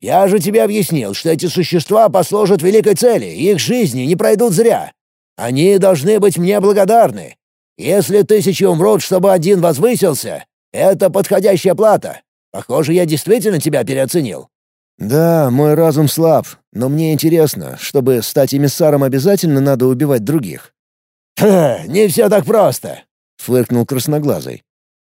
Speaker 2: Я же тебе объяснил, что эти существа послужат великой цели, их жизни не пройдут зря. Они должны быть мне благодарны. Если тысячи умрут, чтобы один возвысился, это подходящая плата. Похоже, я действительно тебя переоценил».
Speaker 1: «Да, мой разум слаб, но мне интересно, чтобы стать эмиссаром обязательно надо убивать других».
Speaker 2: «Ха, не все так просто», — фыркнул красноглазый.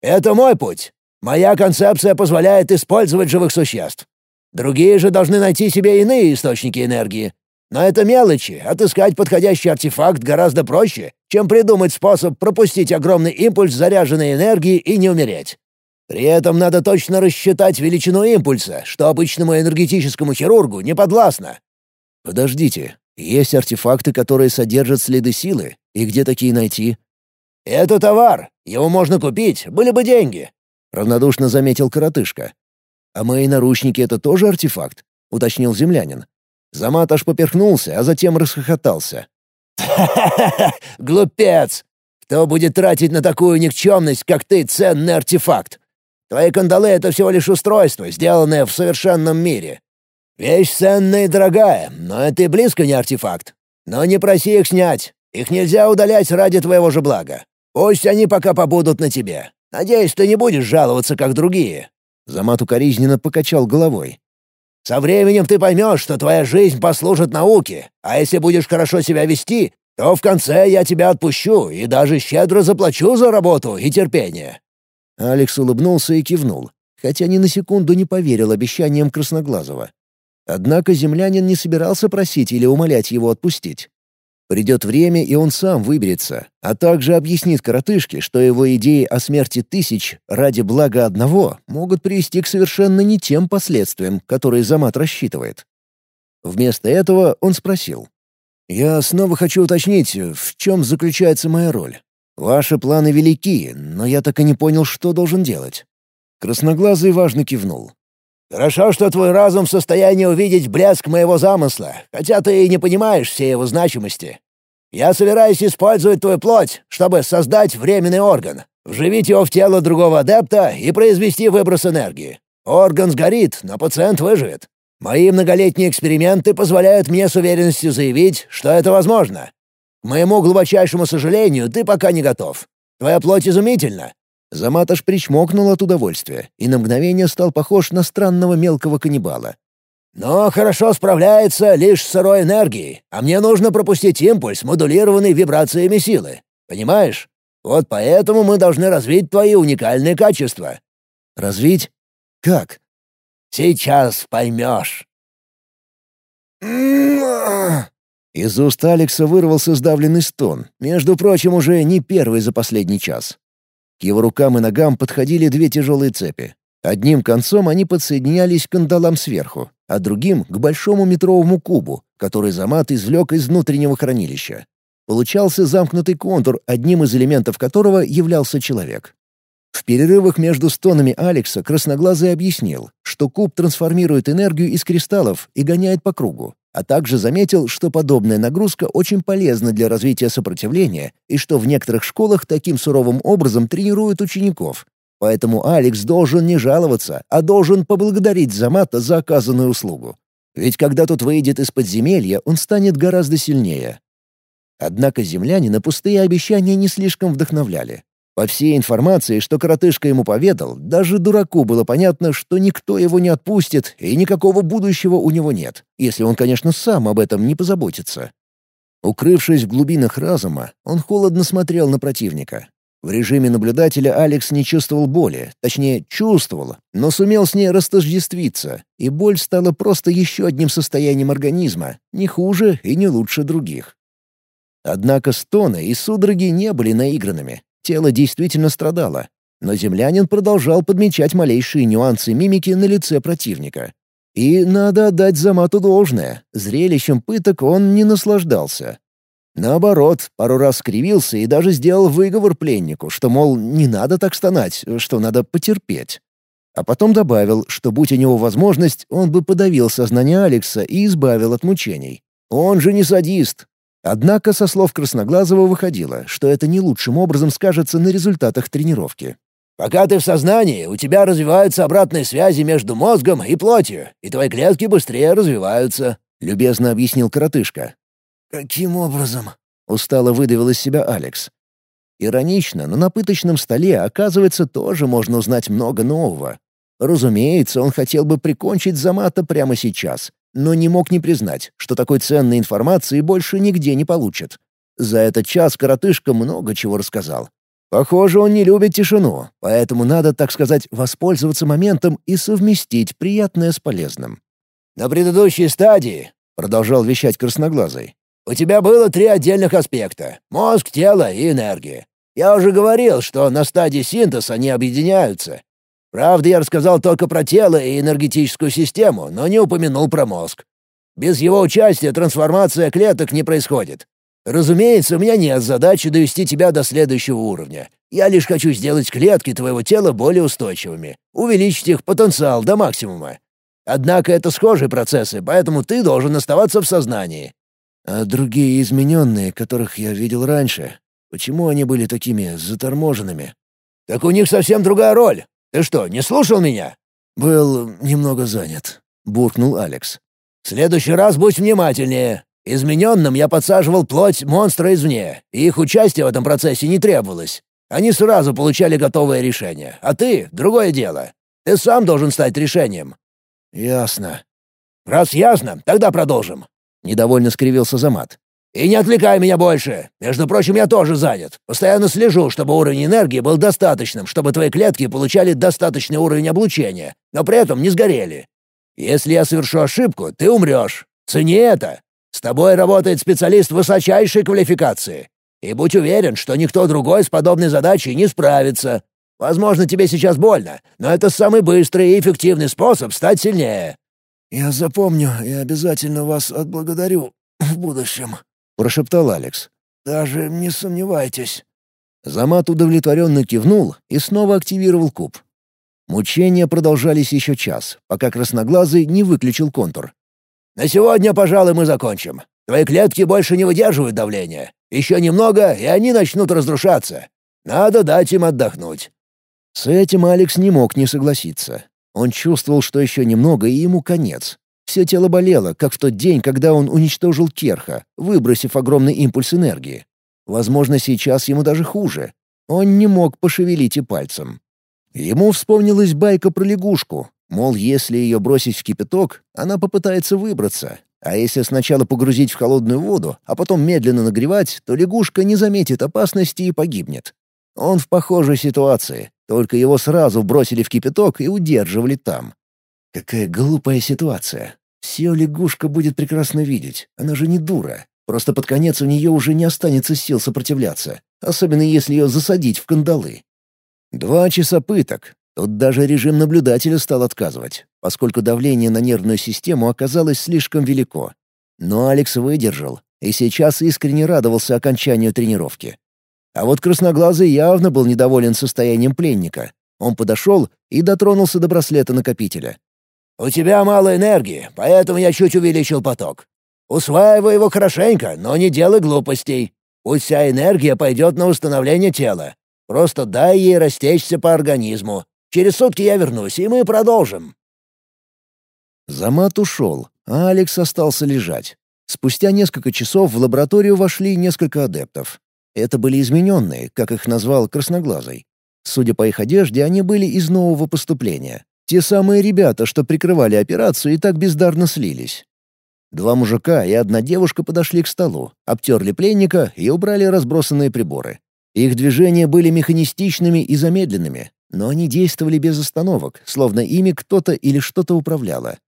Speaker 2: «Это мой путь. Моя концепция позволяет использовать живых существ. Другие же должны найти себе иные источники энергии. Но это мелочи, отыскать подходящий артефакт гораздо проще, чем придумать способ пропустить огромный импульс заряженной энергии и не умереть. При этом надо точно рассчитать величину импульса, что обычному энергетическому хирургу не подвластно.
Speaker 1: Подождите, есть артефакты, которые содержат следы силы, и где такие найти?
Speaker 2: Это товар, его можно купить, были бы деньги,
Speaker 1: равнодушно заметил коротышка. «А мои наручники — это тоже артефакт?» — уточнил землянин. Замат аж поперхнулся, а затем расхохотался.
Speaker 2: «Ха-ха-ха! Глупец! Кто будет тратить на такую никчемность, как ты, ценный артефакт? Твои кандалы — это всего лишь устройство, сделанное в совершенном мире. Вещь ценная и дорогая, но это и близко не артефакт. Но не проси их снять. Их нельзя удалять ради твоего же блага. Пусть они пока побудут на тебе. Надеюсь, ты не будешь жаловаться, как другие.
Speaker 1: Замат укоризненно покачал головой.
Speaker 2: «Со временем ты поймешь, что твоя жизнь послужит науке, а если будешь хорошо себя вести, то в конце я тебя отпущу и даже щедро заплачу за работу и терпение».
Speaker 1: Алекс улыбнулся и кивнул, хотя ни на секунду не поверил обещаниям Красноглазого. Однако землянин не собирался просить или умолять его отпустить. Придет время, и он сам выберется, а также объяснит коротышке, что его идеи о смерти тысяч ради блага одного могут привести к совершенно не тем последствиям, которые Замат рассчитывает. Вместо этого он спросил. «Я снова хочу уточнить, в чем заключается моя роль. Ваши планы велики, но я так и не понял, что должен делать». Красноглазый важно кивнул.
Speaker 2: Хорошо, что твой разум в состоянии увидеть блеск моего замысла, хотя ты и не понимаешь всей его значимости. Я собираюсь использовать твою плоть, чтобы создать временный орган, вживить его в тело другого адепта и произвести выброс энергии. Орган сгорит, но пациент выживет. Мои многолетние эксперименты позволяют мне с уверенностью заявить, что это возможно. К моему глубочайшему сожалению, ты пока не готов. Твоя плоть изумительна.
Speaker 1: Замат аж причмокнул от удовольствия и на мгновение стал похож на странного мелкого каннибала.
Speaker 2: «Но хорошо справляется лишь с сырой энергией, а мне нужно пропустить импульс, модулированный вибрациями силы. Понимаешь? Вот поэтому мы должны развить твои уникальные качества».
Speaker 1: «Развить? Как?»
Speaker 2: «Сейчас поймешь».
Speaker 1: Из уст Алекса вырвался сдавленный стон, между прочим, уже не первый за последний час. К его рукам и ногам подходили две тяжелые цепи. Одним концом они подсоединялись к кандалам сверху, а другим — к большому метровому кубу, который Замат извлек из внутреннего хранилища. Получался замкнутый контур, одним из элементов которого являлся человек. В перерывах между стонами Алекса Красноглазый объяснил, что куб трансформирует энергию из кристаллов и гоняет по кругу, а также заметил, что подобная нагрузка очень полезна для развития сопротивления и что в некоторых школах таким суровым образом тренируют учеников. Поэтому Алекс должен не жаловаться, а должен поблагодарить Замата за оказанную услугу. Ведь когда тот выйдет из подземелья, он станет гораздо сильнее. Однако земляне на пустые обещания не слишком вдохновляли. По всей информации, что коротышка ему поведал, даже дураку было понятно, что никто его не отпустит и никакого будущего у него нет, если он, конечно, сам об этом не позаботится. Укрывшись в глубинах разума, он холодно смотрел на противника. В режиме наблюдателя Алекс не чувствовал боли, точнее, чувствовал, но сумел с ней растождествиться, и боль стала просто еще одним состоянием организма, не хуже и не лучше других. Однако стоны и судороги не были наигранными, Тело действительно страдало, но землянин продолжал подмечать малейшие нюансы мимики на лице противника. И надо отдать Замату должное, зрелищем пыток он не наслаждался. Наоборот, пару раз скривился и даже сделал выговор пленнику, что, мол, не надо так стонать, что надо потерпеть. А потом добавил, что будь у него возможность, он бы подавил сознание Алекса и избавил от мучений. Он же не садист, Однако со слов Красноглазого выходило, что это не лучшим образом скажется на результатах тренировки.
Speaker 2: «Пока ты в сознании, у тебя развиваются обратные связи между мозгом и плотью, и твои клетки быстрее развиваются», — любезно объяснил коротышка.
Speaker 1: «Каким образом?» — устало выдавил из себя Алекс. Иронично, но на пыточном столе, оказывается, тоже можно узнать много нового. Разумеется, он хотел бы прикончить Замата прямо сейчас, но не мог не признать, что такой ценной информации больше нигде не получит. За этот час коротышка много чего рассказал. Похоже, он не любит тишину, поэтому надо, так сказать, воспользоваться моментом и совместить приятное с полезным.
Speaker 2: «На предыдущей стадии», — продолжал вещать красноглазый, «у тебя было три отдельных аспекта — мозг, тело и энергия. Я уже говорил, что на стадии синтеза они объединяются, Правда, я рассказал только про тело и энергетическую систему, но не упомянул про мозг. Без его участия трансформация клеток не происходит. Разумеется, у меня нет задачи довести тебя до следующего уровня. Я лишь хочу сделать клетки твоего тела более устойчивыми, увеличить их потенциал до максимума. Однако это схожие процессы, поэтому ты должен оставаться в сознании.
Speaker 1: А другие измененные, которых я видел раньше, почему они были такими заторможенными?
Speaker 2: Так у них совсем другая роль. Ты что, не слушал меня?»
Speaker 1: «Был немного занят», — буркнул Алекс.
Speaker 2: «В следующий раз будь внимательнее. Измененным я подсаживал плоть монстра извне, и их участие в этом процессе не требовалось. Они сразу получали готовое решение, а ты — другое дело. Ты сам должен стать решением».
Speaker 1: «Ясно».
Speaker 2: «Раз ясно, тогда продолжим».
Speaker 1: Недовольно скривился Замат.
Speaker 2: И не отвлекай меня больше. Между прочим, я тоже занят. Постоянно слежу, чтобы уровень энергии был достаточным, чтобы твои клетки получали достаточный уровень облучения, но при этом не сгорели. Если я совершу ошибку, ты умрешь. Цени это. С тобой работает специалист высочайшей квалификации. И будь уверен, что никто другой с подобной задачей не справится. Возможно, тебе сейчас больно, но это самый быстрый и эффективный способ стать сильнее».
Speaker 1: «Я запомню и обязательно вас отблагодарю в будущем», прошептал Алекс. «Даже не сомневайтесь». Замат удовлетворенно кивнул и снова активировал куб. Мучения продолжались еще час, пока красноглазый не выключил контур.
Speaker 2: «На сегодня, пожалуй, мы закончим. Твои клетки больше не выдерживают давления. Еще немного, и они начнут разрушаться. Надо дать им отдохнуть».
Speaker 1: С этим Алекс не мог не согласиться. Он чувствовал, что еще немного, и ему конец. Все тело болело, как в тот день, когда он уничтожил Керха, выбросив огромный импульс энергии. Возможно, сейчас ему даже хуже. Он не мог пошевелить и пальцем. Ему вспомнилась байка про лягушку, мол, если ее бросить в кипяток, она попытается выбраться, а если сначала погрузить в холодную воду, а потом медленно нагревать, то лягушка не заметит опасности и погибнет. Он в похожей ситуации, только его сразу бросили в кипяток и удерживали там. Какая глупая ситуация. Все лягушка будет прекрасно видеть, она же не дура. Просто под конец у нее уже не останется сил сопротивляться, особенно если ее засадить в кандалы. Два часа пыток. Тут даже режим наблюдателя стал отказывать, поскольку давление на нервную систему оказалось слишком велико. Но Алекс выдержал, и сейчас искренне радовался окончанию тренировки. А вот Красноглазый явно был недоволен состоянием пленника. Он подошел и дотронулся до браслета накопителя.
Speaker 2: «У тебя мало энергии, поэтому я чуть увеличил поток. Усваивай его хорошенько, но не делай глупостей. Пусть вся энергия пойдет на восстановление тела. Просто дай ей растечься по организму. Через сутки я вернусь, и мы продолжим».
Speaker 1: Замат ушел, а Алекс остался лежать. Спустя несколько часов в лабораторию вошли несколько адептов. Это были измененные, как их назвал Красноглазый. Судя по их одежде, они были из нового поступления. Те самые ребята, что прикрывали операцию и так бездарно слились. Два мужика и одна девушка подошли к столу, обтерли пленника и убрали разбросанные приборы. Их движения были механистичными и замедленными, но они действовали без остановок, словно ими кто-то или что-то управляло.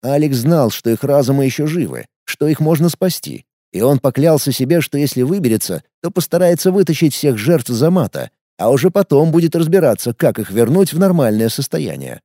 Speaker 1: Алекс знал, что их разумы еще живы, что их можно спасти, и он поклялся себе, что если выберется, то постарается вытащить всех жертв Замата, а уже потом будет разбираться, как их вернуть в нормальное состояние.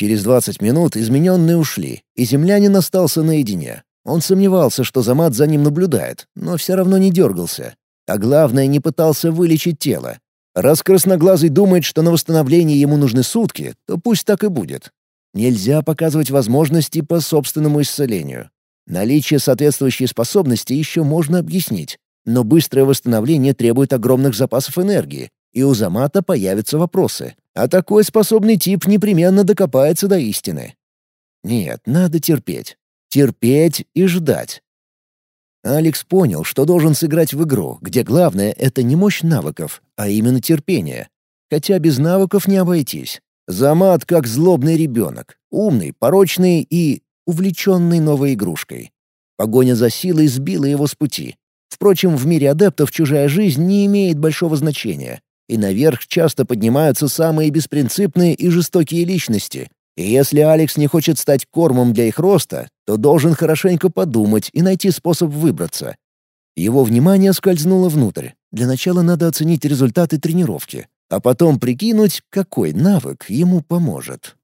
Speaker 1: Через 20 минут измененные ушли, и землянин остался наедине. Он сомневался, что Замат за ним наблюдает, но все равно не дергался. А главное, не пытался вылечить тело. Раз Красноглазый думает, что на восстановление ему нужны сутки, то пусть так и будет. Нельзя показывать возможности по собственному исцелению. Наличие соответствующей способности еще можно объяснить, но быстрое восстановление требует огромных запасов энергии, и у Замата появятся вопросы. А такой способный тип непременно докопается до истины. Нет, надо терпеть. Терпеть и ждать. Алекс понял, что должен сыграть в игру, где главное — это не мощь навыков, а именно терпение. Хотя без навыков не обойтись. Замат как злобный ребенок, умный, порочный и увлеченный новой игрушкой. Погоня за силой сбила его с пути. Впрочем, в мире адептов чужая жизнь не имеет большого значения и наверх часто поднимаются самые беспринципные и жестокие личности. И если Алекс не хочет стать кормом для их роста, то должен хорошенько подумать и найти способ выбраться. Его внимание скользнуло внутрь. Для начала надо оценить результаты тренировки, а потом прикинуть, какой навык ему поможет.